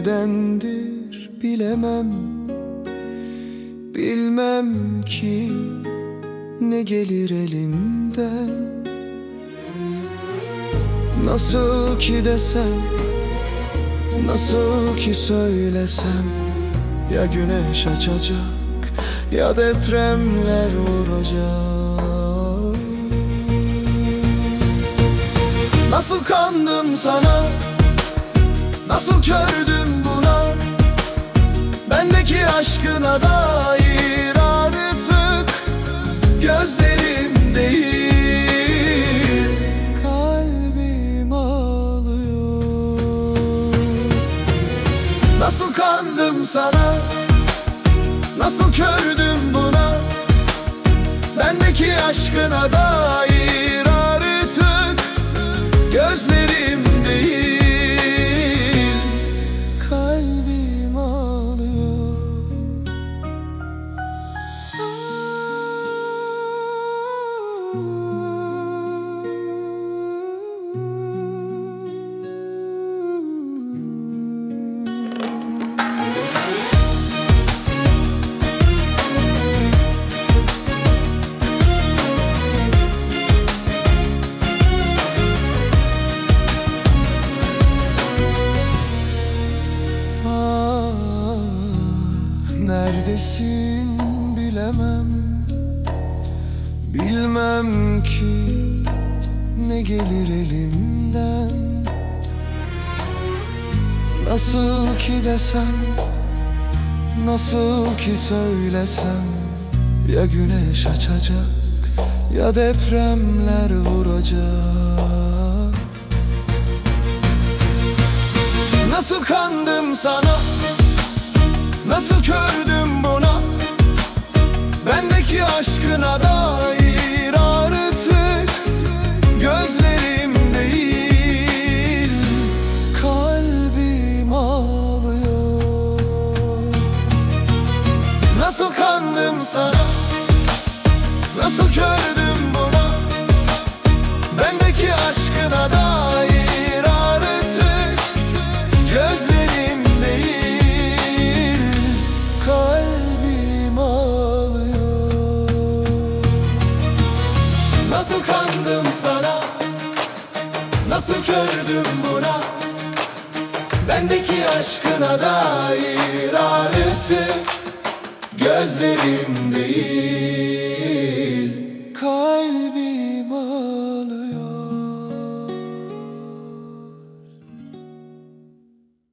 nedendir bilemem. Bilmem ki ne gelir elimden. Nasıl ki desem Nasıl ki söylesem Ya güneş açacak Ya depremler vuracak. Nasıl kandım sana Nasıl kördüm buna? Bendeki aşkına dair artık. Gözlerim değil Kalbim ağlıyor. Nasıl kandım sana? Nasıl kördüm buna? Bendeki aşkına dair Neredesin bilemem. Bilmem ki ne gelir elimden. Nasıl ki desem Nasıl ki söylesem Ya güneş açacak Ya depremler vuracak. Nasıl kandım sana? Nasıl kördüm Bendeki aşkına dair artık Gözlerim değil Kalbim ağlıyor. Nasıl kandım sana? Nasıl kördüm Nasıl kördüm buna? Bendeki aşkına dair artık Gözlerim